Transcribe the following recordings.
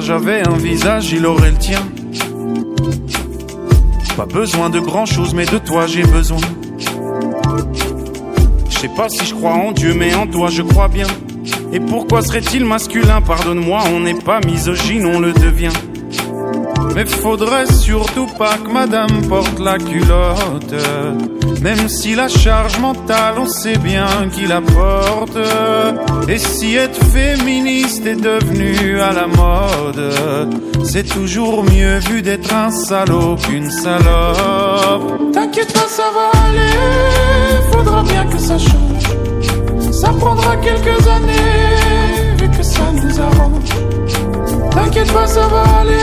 j'avais un visage, il aurait le tien. Pas besoin de grand chose, mais de toi j'ai besoin. Je sais pas si je crois en Dieu, mais en toi je crois bien. Et pourquoi serait-il masculin? Pardonne-moi, on n'est pas misogyne, on le devient. Mais faudrait surtout pas que madame porte la culotte. Même si la charge mentale, on sait bien qu'il la porte. Et si être féministe est devenu à la mode, c'est toujours mieux vu d'être un salaud qu'une salope. T'inquiète pas, ça va aller, faudra bien que ça change. Ça prendra quelques années, vu que ça nous arrange. T'inquiète pas, ça va aller,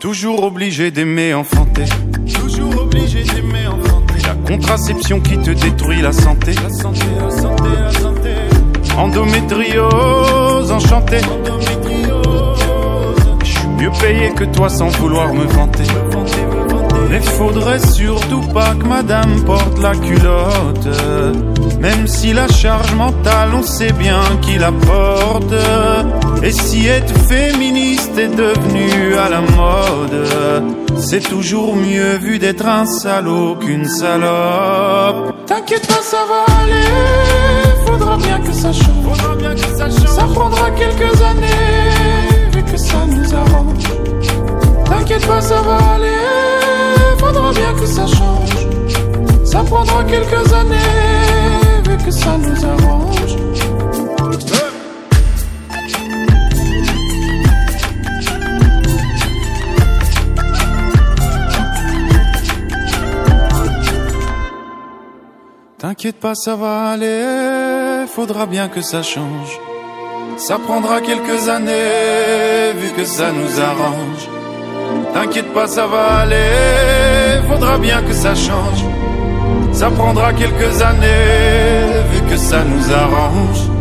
Toujours obligé d'aimer enfanter. Toujours obligé d'aimer enfanter. La contraception qui te détruit la santé. La santé, la santé, la santé. Endométriose, enchanté. Je suis mieux payé que toi sans vouloir me vanter. Mais faudrait surtout pas que madame porte la culotte. Même si la charge mentale, on sait bien qui la porte. Et si être féministe est devenu à la mode, c'est toujours mieux vu d'être un salaud qu'une salope. T'inquiète pas, ça va aller, faudra bien que ça change. Ça prendra quelques années, vu que ça nous arrange. T'inquiète pas, ça va aller, faudra bien que ça change. Ça prendra quelques années, T'inquiète pas, ça va aller, faudra bien que ça change. Ça prendra quelques années, vu que ça nous arrange. T'inquiète pas, ça va aller, faudra bien que ça change. Ça prendra quelques années, vu que ça nous arrange.